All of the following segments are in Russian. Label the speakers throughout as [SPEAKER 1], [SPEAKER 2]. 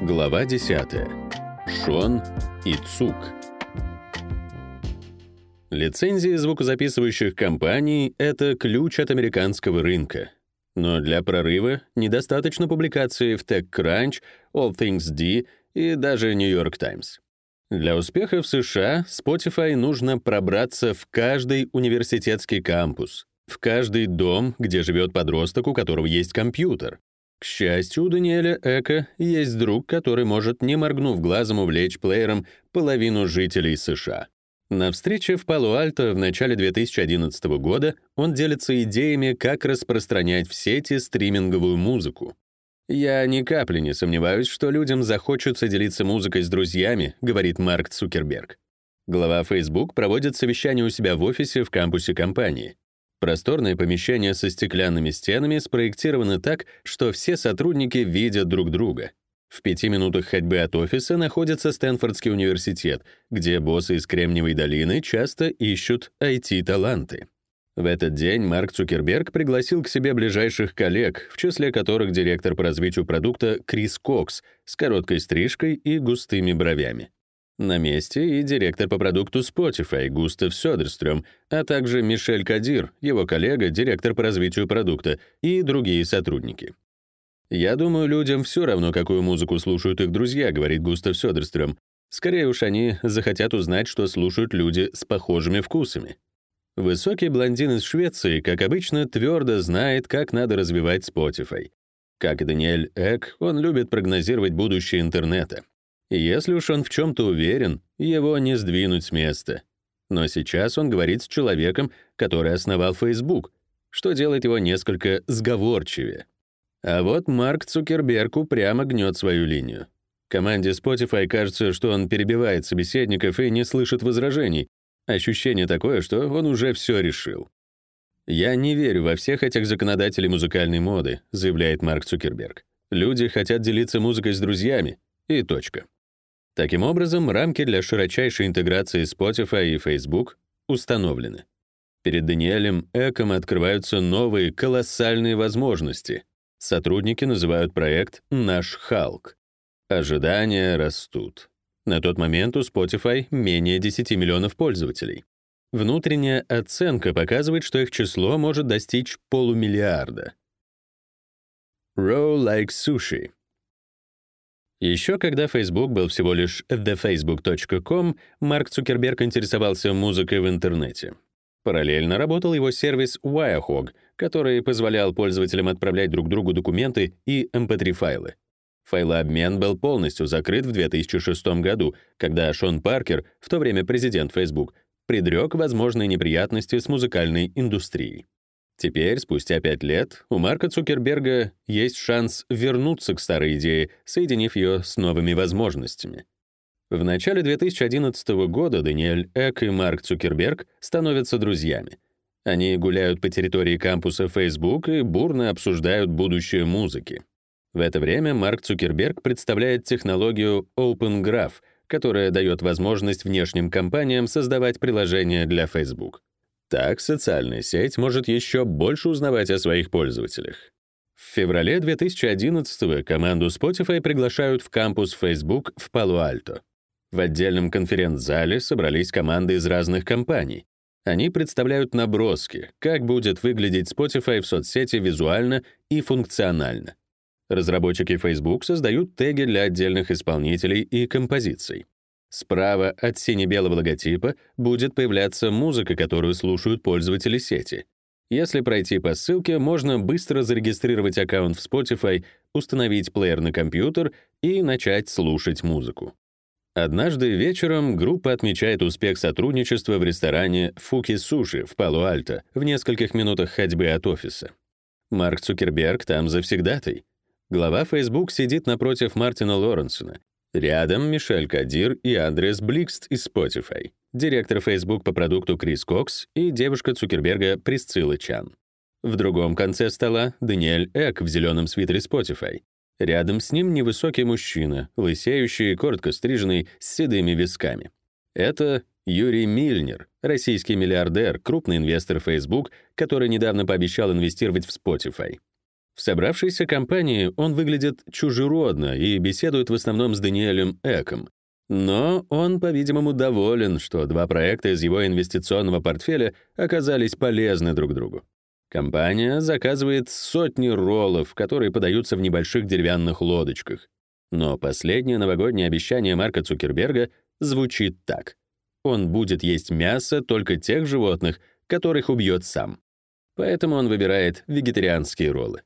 [SPEAKER 1] Глава 10. Шон и Цук. Лицензии звукозаписывающих компаний — это ключ от американского рынка. Но для прорыва недостаточно публикации в TechCrunch, All Things D и даже New York Times. Для успеха в США Spotify нужно пробраться в каждый университетский кампус, в каждый дом, где живет подросток, у которого есть компьютер, к счастью, у Даниэля Эка есть друг, который может, не моргнув глазом, увлечь плеером половину жителей США. На встрече в Пало-Альто в начале 2011 года он делится идеями, как распространять в сети стриминговую музыку. «Я ни капли не сомневаюсь, что людям захочется делиться музыкой с друзьями», говорит Марк Цукерберг. Глава Facebook проводит совещание у себя в офисе в кампусе компании. Просторное помещение со стеклянными стенами спроектировано так, что все сотрудники видят друг друга. В пяти минутах ходьбы от офиса находится Стэнфордский университет, где боссы из Кремниевой долины часто ищут IT-таланты. В этот день Марк Цукерберг пригласил к себе ближайших коллег, в числе которых директор по развитию продукта Крис Кокс с короткой стрижкой и густыми бровями. На месте и директор по продукту Spotify Густав Сёдерстрём, а также Мишель Кадир, его коллега, директор по развитию продукта, и другие сотрудники. «Я думаю, людям все равно, какую музыку слушают их друзья», говорит Густав Сёдерстрём. «Скорее уж они захотят узнать, что слушают люди с похожими вкусами». Высокий блондин из Швеции, как обычно, твердо знает, как надо развивать Spotify. Как и Даниэль Эк, он любит прогнозировать будущее интернета. Если уж он в чем-то уверен, его не сдвинуть с места. Но сейчас он говорит с человеком, который основал Facebook, что делает его несколько сговорчивее. А вот Марк Цукерберг упрямо гнет свою линию. Команде Spotify кажется, что он перебивает собеседников и не слышит возражений. Ощущение такое, что он уже все решил. «Я не верю во всех этих законодателей музыкальной моды», заявляет Марк Цукерберг. «Люди хотят делиться музыкой с друзьями. И точка». Таким образом, рамки для широчайшей интеграции Spotify и Facebook установлены. Перед Даниэлем Эком открываются новые колоссальные возможности. Сотрудники называют проект «Наш Халк». Ожидания растут. На тот момент у Spotify менее 10 миллионов пользователей. Внутренняя оценка показывает, что их число может достичь полумиллиарда. Row like sushi. Еще когда Facebook был всего лишь thefacebook.com, Марк Цукерберг интересовался музыкой в интернете. Параллельно работал его сервис Wirehog, который позволял пользователям отправлять друг другу документы и MP3-файлы. Файлообмен был полностью закрыт в 2006 году, когда Шон Паркер, в то время президент Facebook, предрек возможные неприятности с музыкальной индустрией. Теперь, спустя пять лет, у Марка Цукерберга есть шанс вернуться к старой идее, соединив ее с новыми возможностями. В начале 2011 года Даниэль Эк и Марк Цукерберг становятся друзьями. Они гуляют по территории кампуса Facebook и бурно обсуждают будущее музыки. В это время Марк Цукерберг представляет технологию Open Graph, которая дает возможность внешним компаниям создавать приложения для Facebook. Так социальная сеть может еще больше узнавать о своих пользователях. В феврале 2011 команду Spotify приглашают в кампус Facebook в Пало-Альто. В отдельном конференц-зале собрались команды из разных компаний. Они представляют наброски, как будет выглядеть Spotify в соцсети визуально и функционально. Разработчики Facebook создают теги для отдельных исполнителей и композиций. Справа от сине-белого логотипа будет появляться музыка, которую слушают пользователи сети. Если пройти по ссылке, можно быстро зарегистрировать аккаунт в Spotify, установить плеер на компьютер и начать слушать музыку. Однажды вечером группа отмечает успех сотрудничества в ресторане Фуки Суши в Пало-Альто в нескольких минутах ходьбы от офиса. Марк Цукерберг там завсегдатый. Глава Facebook сидит напротив Мартина Лоренсона, Рядом Мишель Кадир и Андрес Бликст из Spotify, директор Facebook по продукту Крис Кокс и девушка Цукерберга Присцилла Чан. В другом конце стола Даниэль Эк в зеленом свитере Spotify. Рядом с ним невысокий мужчина, лысеющий, коротко стриженный, с седыми висками. Это Юрий Мильнер, российский миллиардер, крупный инвестор Facebook, который недавно пообещал инвестировать в Spotify. В собравшейся компании он выглядит чужеродно и беседует в основном с Даниэлем Эком. Но он, по-видимому, доволен, что два проекта из его инвестиционного портфеля оказались полезны друг другу. Компания заказывает сотни роллов, которые подаются в небольших деревянных лодочках. Но последнее новогоднее обещание Марка Цукерберга звучит так. Он будет есть мясо только тех животных, которых убьет сам. Поэтому он выбирает вегетарианские роллы.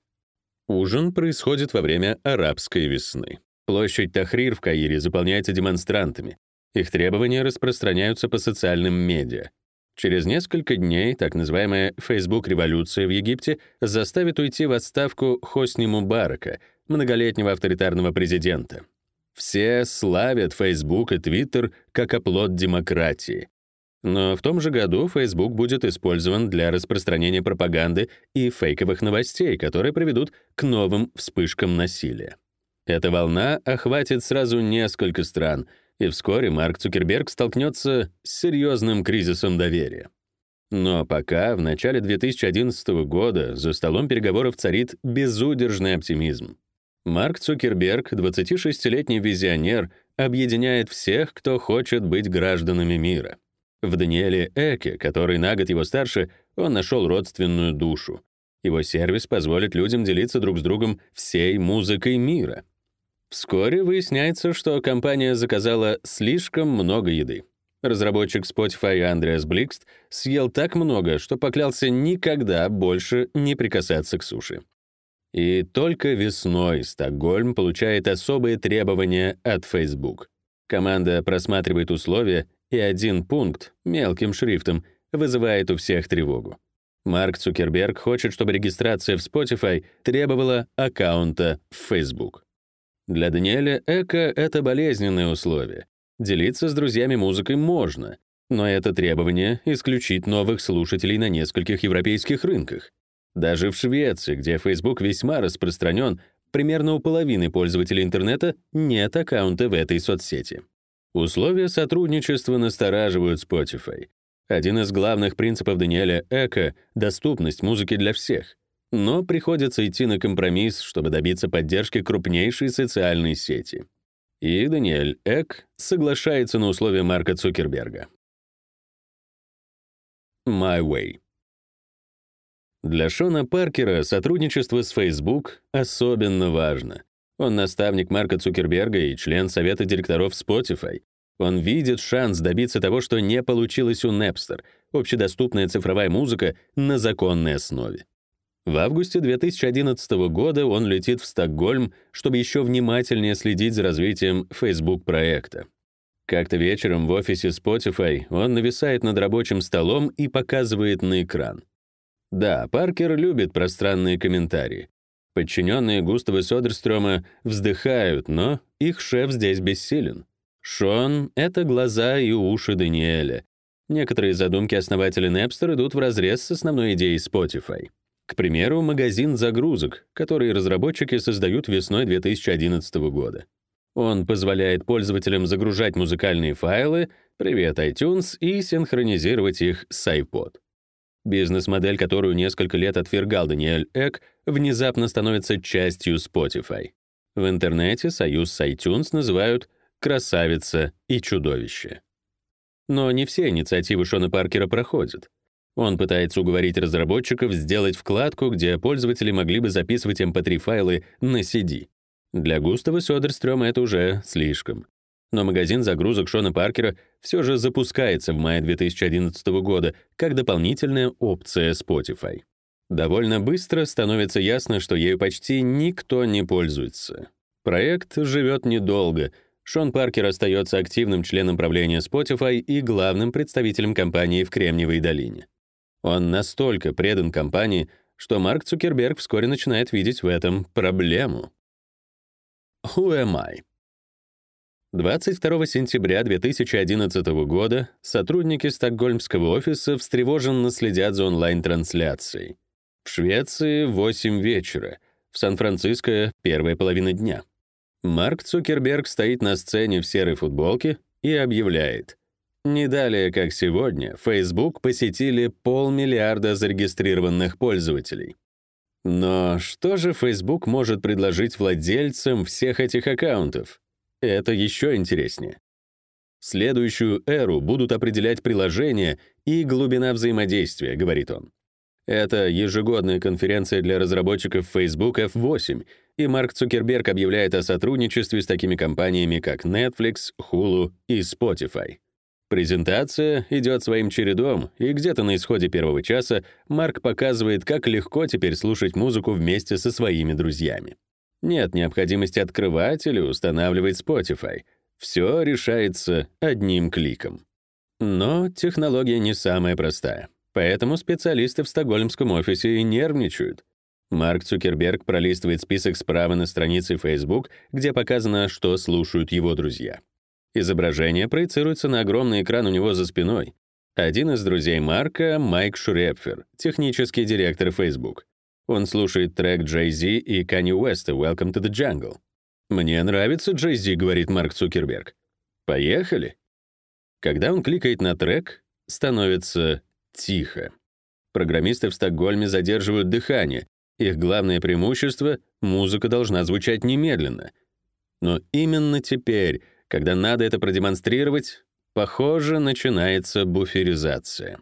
[SPEAKER 1] Ужин происходит во время арабской весны. Площадь Тахрир в Каире заполняется демонстрантами. Их требования распространяются по социальным медиа. Через несколько дней так называемая Facebook-революция в Египте заставит уйти в отставку Хосни Мубарака, многолетнего авторитарного президента. Все славят Facebook и Twitter как оплот демократии. Но в том же году Facebook будет использован для распространения пропаганды и фейковых новостей, которые приведут к новым вспышкам насилия. Эта волна охватит сразу несколько стран, и вскоре Марк Цукерберг столкнется с серьезным кризисом доверия. Но пока в начале 2011 года за столом переговоров царит безудержный оптимизм. Марк Цукерберг, 26-летний визионер, объединяет всех, кто хочет быть гражданами мира. В Даниэле Эке, который на год его старше, он нашел родственную душу. Его сервис позволит людям делиться друг с другом всей музыкой мира. Вскоре выясняется, что компания заказала слишком много еды. Разработчик Spotify Андреас Бликст съел так много, что поклялся никогда больше не прикасаться к суше. И только весной Стокгольм получает особые требования от Facebook. Команда просматривает условия и один пункт мелким шрифтом вызывает у всех тревогу. Марк Цукерберг хочет, чтобы регистрация в Spotify требовала аккаунта в Facebook. Для Даниэля Эка это болезненное условие. Делиться с друзьями музыкой можно, но это требование исключит новых слушателей на нескольких европейских рынках. Даже в Швеции, где Facebook весьма распространен, примерно у половины пользователей интернета нет аккаунта в этой соцсети. Условия сотрудничества настораживают Spotify. Один из главных принципов Даниэля Эка — доступность музыки для всех. Но приходится идти на компромисс, чтобы добиться поддержки крупнейшей социальной сети. И Даниэль Эк соглашается на условия Марка Цукерберга. My Way. Для Шона Паркера сотрудничество с Facebook особенно важно. Он наставник Марка Цукерберга и член совета директоров Spotify. Он видит шанс добиться того, что не получилось у Napster — общедоступная цифровая музыка на законной основе. В августе 2011 года он летит в Стокгольм, чтобы еще внимательнее следить за развитием Facebook-проекта. Как-то вечером в офисе Spotify он нависает над рабочим столом и показывает на экран. Да, Паркер любит пространные комментарии. Подчиненные Густава Содерстрома вздыхают, но их шеф здесь бессилен. Шон — это глаза и уши Даниэля. Некоторые задумки основателя Napster идут вразрез с основной идеей Spotify. К примеру, магазин загрузок, который разработчики создают весной 2011 года. Он позволяет пользователям загружать музыкальные файлы, привет iTunes, и синхронизировать их с iPod. Бизнес-модель, которую несколько лет отвергал Даниэль Эк, внезапно становится частью Spotify. В интернете союз с iTunes называют «красавица» и «чудовище». Но не все инициативы Шона Паркера проходят. Он пытается уговорить разработчиков сделать вкладку, где пользователи могли бы записывать MP3-файлы на CD. Для Густава Сёдерстрёма это уже слишком но магазин загрузок Шона Паркера все же запускается в мае 2011 года как дополнительная опция Spotify. Довольно быстро становится ясно, что ею почти никто не пользуется. Проект живет недолго. Шон Паркер остается активным членом правления Spotify и главным представителем компании в Кремниевой долине. Он настолько предан компании, что Марк Цукерберг вскоре начинает видеть в этом проблему. Who am I? 22 сентября 2011 года сотрудники стокгольмского офиса встревоженно следят за онлайн-трансляцией. В Швеции 8 вечера, в Сан-Франциско первая половина дня. Марк Цукерберг стоит на сцене в серой футболке и объявляет: не далее, как сегодня, Facebook посетили полмиллиарда зарегистрированных пользователей. Но что же Facebook может предложить владельцам всех этих аккаунтов? Это еще интереснее. Следующую эру будут определять приложения и глубина взаимодействия, говорит он. Это ежегодная конференция для разработчиков Facebook F8, и Марк Цукерберг объявляет о сотрудничестве с такими компаниями, как Netflix, Hulu и Spotify. Презентация идет своим чередом, и где-то на исходе первого часа Марк показывает, как легко теперь слушать музыку вместе со своими друзьями. Нет необходимости открывать или устанавливать Spotify. Все решается одним кликом. Но технология не самая простая. Поэтому специалисты в стокгольмском офисе и нервничают. Марк Цукерберг пролистывает список справа на странице Facebook, где показано, что слушают его друзья. Изображение проецируется на огромный экран у него за спиной. Один из друзей Марка — Майк Шрепфер, технический директор Facebook. Он слушает трек Jay-Z и Kanye West «Welcome to the Jungle». «Мне нравится Jay-Z», — говорит Марк Цукерберг. «Поехали». Когда он кликает на трек, становится тихо. Программисты в Стокгольме задерживают дыхание. Их главное преимущество — музыка должна звучать немедленно. Но именно теперь когда надо это продемонстрировать, похоже, начинается буферизация.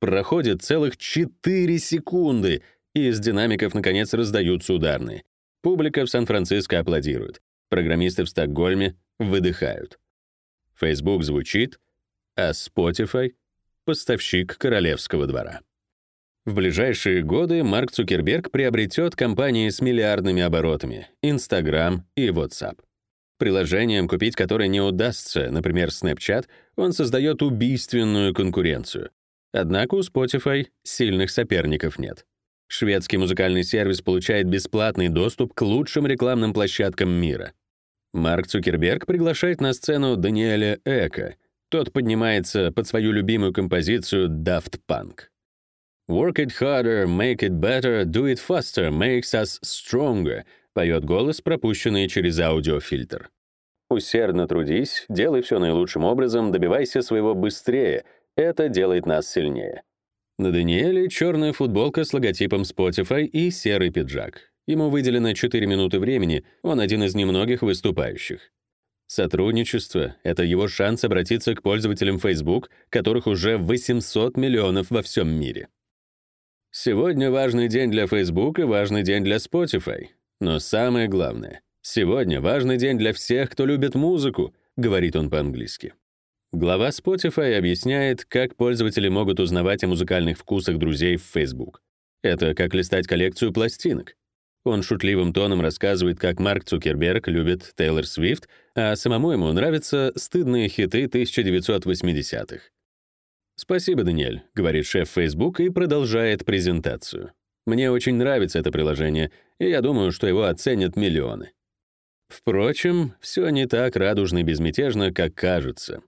[SPEAKER 1] Проходит целых 4 секунды, и из динамиков наконец раздаются ударные. Публика в Сан-Франциско аплодирует. Программисты в Стокгольме выдыхают. Facebook звучит, а Spotify — поставщик королевского двора. В ближайшие годы Марк Цукерберг приобретет компании с миллиардными оборотами — Instagram и WhatsApp. Приложением, купить которое не удастся, например, Snapchat, он создает убийственную конкуренцию. Однако у Spotify сильных соперников нет. Шведский музыкальный сервис получает бесплатный доступ к лучшим рекламным площадкам мира. Марк Цукерберг приглашает на сцену Даниэля Эка. Тот поднимается под свою любимую композицию Daft Punk. Work it harder, make it better, do it faster, makes us stronger — поет голос, пропущенный через аудиофильтр. Усердно трудись, делай все наилучшим образом, добивайся своего быстрее. Это делает нас сильнее. На Даниэле черная футболка с логотипом Spotify и серый пиджак. Ему выделено 4 минуты времени, он один из немногих выступающих. Сотрудничество — это его шанс обратиться к пользователям Facebook, которых уже 800 миллионов во всем мире. Сегодня важный день для Facebook и важный день для Spotify. Но самое главное, сегодня важный день для всех, кто любит музыку, говорит он по-английски. Глава Spotify объясняет, как пользователи могут узнавать о музыкальных вкусах друзей в Facebook. Это как листать коллекцию пластинок. Он шутливым тоном рассказывает, как Марк Цукерберг любит Тейлор Свифт, а самому ему нравятся стыдные хиты 1980-х. «Спасибо, Даниэль», — говорит шеф Facebook и продолжает презентацию. Мне очень нравится это приложение, и я думаю, что его оценят миллионы. Впрочем, все не так радужно и безмятежно, как кажется.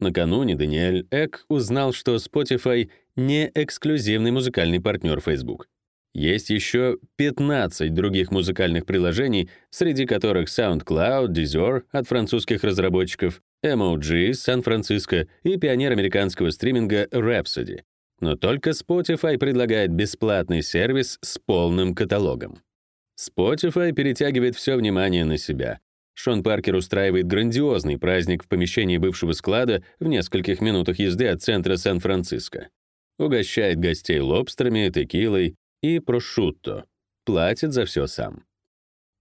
[SPEAKER 1] Накануне Даниэль Эк узнал, что Spotify не эксклюзивный музыкальный партнер Facebook. Есть еще 15 других музыкальных приложений, среди которых SoundCloud, Deezer от французских разработчиков, MOG Сан-Франциско и пионер американского стриминга Rhapsody, но только Spotify предлагает бесплатный сервис с полным каталогом. Spotify перетягивает все внимание на себя. Шон Паркер устраивает грандиозный праздник в помещении бывшего склада в нескольких минутах езды от центра Сан-Франциско. Угощает гостей лобстерами, текилой и прошутто. Платит за все сам.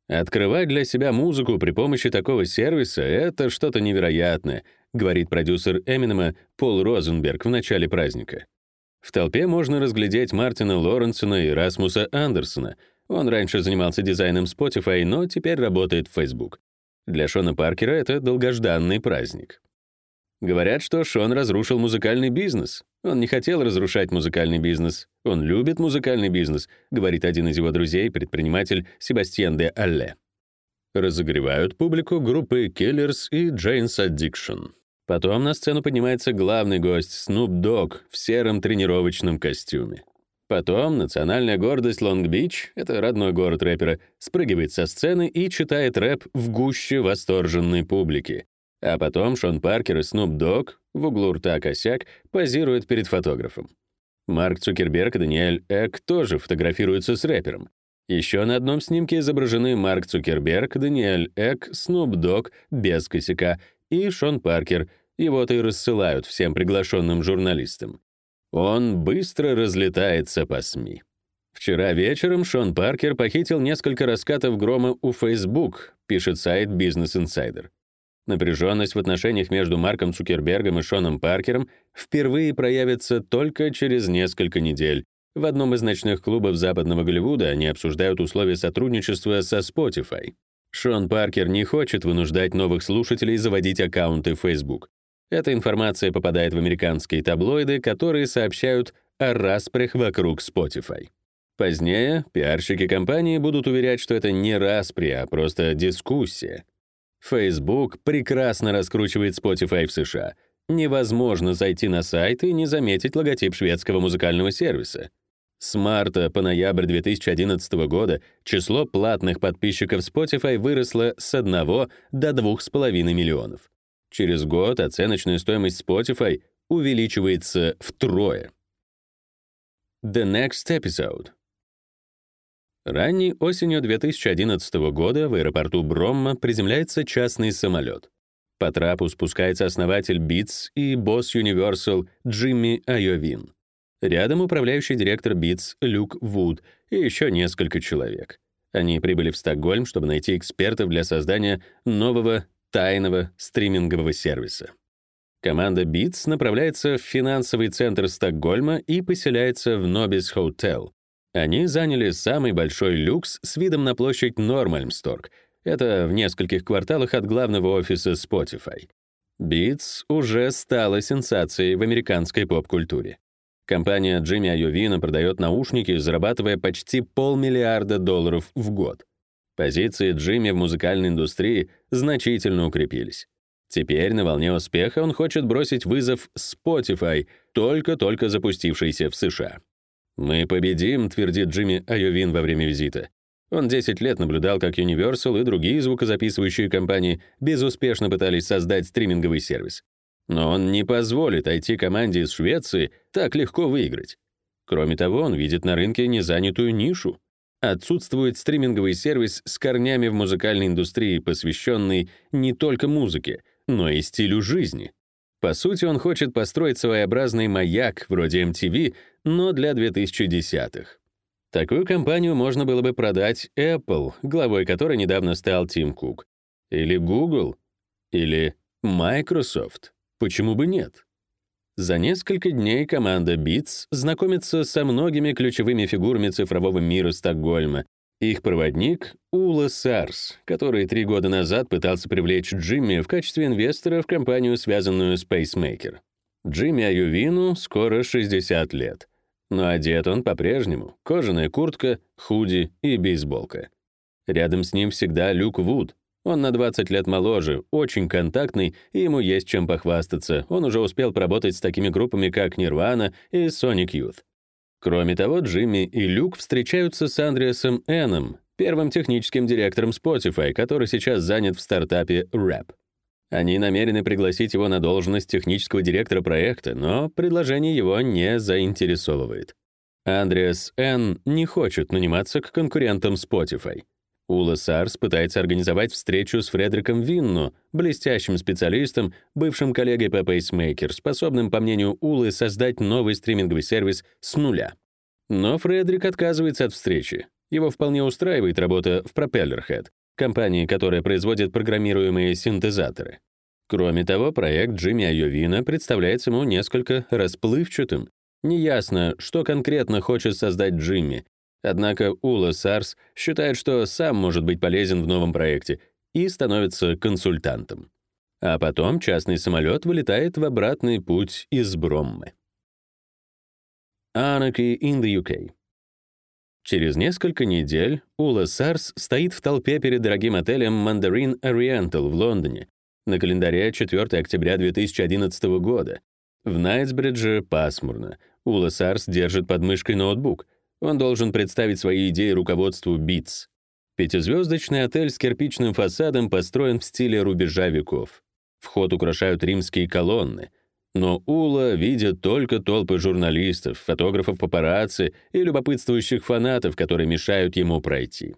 [SPEAKER 1] Открывать для себя музыку при помощи такого сервиса — это что-то невероятное, говорит продюсер Эминема Пол Розенберг в начале праздника. В толпе можно разглядеть Мартина Лоренсона и Расмуса Андерсона. Он раньше занимался дизайном Spotify, но теперь работает в Facebook. Для Шона Паркера это долгожданный праздник. Говорят, что Шон разрушил музыкальный бизнес. Он не хотел разрушать музыкальный бизнес. Он любит музыкальный бизнес, говорит один из его друзей, предприниматель Себастьян де Алле. Разогревают публику группы Killers и Jane's Addiction. Потом на сцену поднимается главный гость Snoop Dogg в сером тренировочном костюме. Потом национальная гордость Лонг-Бич, это родной город рэпера, спрыгивает со сцены и читает рэп в гуще восторженной публики. А потом Шон Паркер и Snoop Dogg в углу рта косяк позируют перед фотографом. Марк Цукерберг и Даниэль Эк тоже фотографируются с рэпером. Еще на одном снимке изображены Марк Цукерберг, Даниэль Эк, Снуп Дог без косяка и Шон Паркер. Его-то и рассылают всем приглашенным журналистам. Он быстро разлетается по СМИ. Вчера вечером Шон Паркер похитил несколько раскатов грома у Facebook, пишет сайт Business Insider. Напряженность в отношениях между Марком Цукербергом и Шоном Паркером впервые проявится только через несколько недель, в одном из ночных клубов западного Голливуда они обсуждают условия сотрудничества со Spotify. Шон Паркер не хочет вынуждать новых слушателей заводить аккаунты Facebook. Эта информация попадает в американские таблоиды, которые сообщают о распрях вокруг Spotify. Позднее пиарщики компании будут уверять, что это не распри, а просто дискуссия. Facebook прекрасно раскручивает Spotify в США. Невозможно зайти на сайт и не заметить логотип шведского музыкального сервиса. С марта по ноябрь 2011 года число платных подписчиков Spotify выросло с 1 до 2,5 миллионов. Через год оценочная стоимость Spotify увеличивается втрое. The Next Episode Ранней осенью 2011 года в аэропорту Бромма приземляется частный самолет. По трапу спускается основатель Beats и босс Universal Джимми Айовин. Рядом управляющий директор Beats Люк Вуд и еще несколько человек. Они прибыли в Стокгольм, чтобы найти экспертов для создания нового тайного стримингового сервиса. Команда Beats направляется в финансовый центр Стокгольма и поселяется в Nobis Hotel. Они заняли самый большой люкс с видом на площадь Нормальмсторг. Это в нескольких кварталах от главного офиса Spotify. Beats уже стала сенсацией в американской поп-культуре. Компания Джимми Айовина продает наушники, зарабатывая почти полмиллиарда долларов в год. Позиции Джимми в музыкальной индустрии значительно укрепились. Теперь на волне успеха он хочет бросить вызов Spotify, только-только запустившийся в США. «Мы победим», — твердит Джимми Айовин во время визита. Он 10 лет наблюдал, как Universal и другие звукозаписывающие компании безуспешно пытались создать стриминговый сервис. Но он не позволит IT-команде из Швеции так легко выиграть. Кроме того, он видит на рынке незанятую нишу. Отсутствует стриминговый сервис с корнями в музыкальной индустрии, посвященный не только музыке, но и стилю жизни. По сути, он хочет построить своеобразный маяк вроде MTV, но для 2010-х. Такую компанию можно было бы продать Apple, главой которой недавно стал Тим Кук, или Google, или Microsoft. Почему бы нет? За несколько дней команда Beats знакомится со многими ключевыми фигурами цифрового мира Стокгольма. Их проводник — Ула Сарс, который три года назад пытался привлечь Джимми в качестве инвестора в компанию, связанную с Pacemaker. Джимми Аювину скоро 60 лет. Но одет он по-прежнему. Кожаная куртка, худи и бейсболка. Рядом с ним всегда Люк Вуд, он на 20 лет моложе, очень контактный, и ему есть чем похвастаться. Он уже успел поработать с такими группами, как Nirvana и Sonic Youth. Кроме того, Джимми и Люк встречаются с Андреасом Эном, первым техническим директором Spotify, который сейчас занят в стартапе Rap. Они намерены пригласить его на должность технического директора проекта, но предложение его не заинтересовывает. Андреас Н. не хочет наниматься к конкурентам Spotify. Ула Сарс пытается организовать встречу с Фредериком Винну, блестящим специалистом, бывшим коллегой по Pacemaker, способным, по мнению Улы, создать новый стриминговый сервис с нуля. Но Фредерик отказывается от встречи. Его вполне устраивает работа в Propellerhead, компании, которая производит программируемые синтезаторы. Кроме того, проект Джимми Айовина представляется ему несколько расплывчатым. Неясно, что конкретно хочет создать Джимми, Однако Ула Сарс считает, что сам может быть полезен в новом проекте и становится консультантом. А потом частный самолет вылетает в обратный путь из Броммы. Anarchy in the UK. Через несколько недель Ула Сарс стоит в толпе перед дорогим отелем Mandarin Oriental в Лондоне. На календаре 4 октября 2011 года. В Найтсбридже пасмурно. Ула Сарс держит под мышкой ноутбук — он должен представить свои идеи руководству БИЦ. Пятизвездочный отель с кирпичным фасадом построен в стиле рубежа веков. Вход украшают римские колонны. Но Ула видит только толпы журналистов, фотографов папарацци и любопытствующих фанатов, которые мешают ему пройти.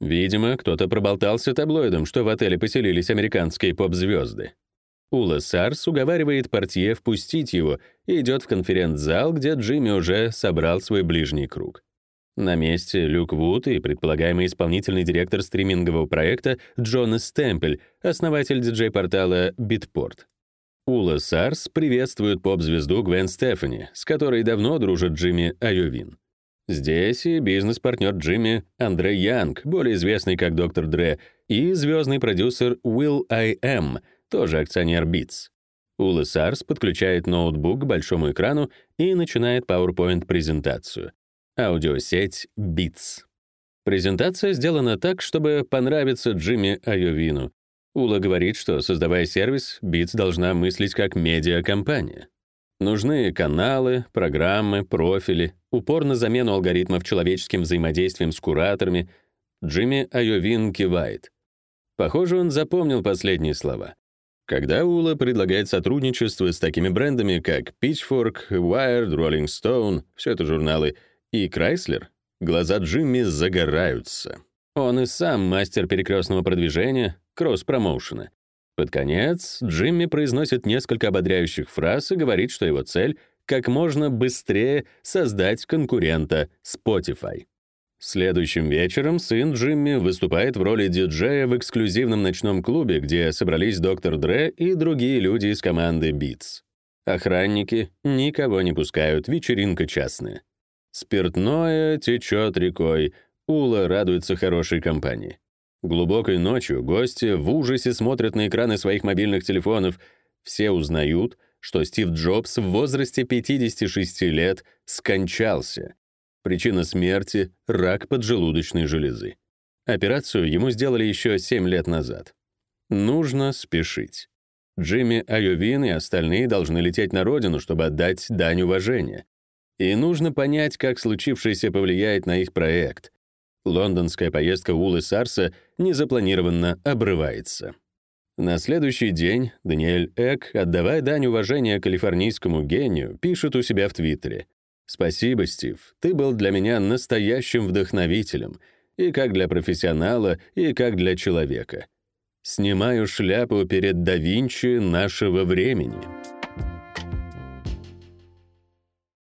[SPEAKER 1] Видимо, кто-то проболтался таблоидом, что в отеле поселились американские поп-звезды. Ула Сарс уговаривает портье впустить его и идет в конференц-зал, где Джимми уже собрал свой ближний круг. На месте Люк Вуд и предполагаемый исполнительный директор стримингового проекта Джонас Стемпель, основатель диджей-портала Bitport. Ула Сарс приветствует поп-звезду Гвен Стефани, с которой давно дружит Джимми Айовин. Здесь и бизнес-партнер Джимми Андрей Янг, более известный как Доктор Дре, и звездный продюсер Will I Am, тоже акционер Beats. Ула Сарс подключает ноутбук к большому экрану и начинает PowerPoint-презентацию. Аудиосеть Beats. Презентация сделана так, чтобы понравиться Джимми Айовину, Ула говорит, что, создавая сервис, Beats должна мыслить как медиакомпания. Нужны каналы, программы, профили, упор на замену алгоритмов человеческим взаимодействием с кураторами. Джимми Айовин кивает. Похоже, он запомнил последние слова. Когда Ула предлагает сотрудничество с такими брендами, как Pitchfork, Wired, Rolling Stone, все это журналы, и Chrysler, глаза Джимми загораются. Он и сам мастер перекрестного продвижения, кросс-промоушена. Под конец Джимми произносит несколько ободряющих фраз и говорит, что его цель — как можно быстрее создать конкурента Spotify. Следующим вечером сын Джимми выступает в роли диджея в эксклюзивном ночном клубе, где собрались доктор Дре и другие люди из команды Beats. Охранники никого не пускают, вечеринка частная. Спиртное течет рекой, Ула радуется хорошей компании. Глубокой ночью гости в ужасе смотрят на экраны своих мобильных телефонов. Все узнают, что Стив Джобс в возрасте 56 лет скончался. Причина смерти — рак поджелудочной железы. Операцию ему сделали еще 7 лет назад. Нужно спешить. Джимми Айовин и остальные должны лететь на родину, чтобы отдать дань уважения. И нужно понять, как случившееся повлияет на их проект. Лондонская поездка Улы Сарса незапланированно обрывается. На следующий день Даниэль Эк, отдавая дань уважения калифорнийскому гению, пишет у себя в Твиттере. «Спасибо, Стив, ты был для меня настоящим вдохновителем, и как для профессионала, и как для человека. Снимаю шляпу перед да Винчи нашего времени».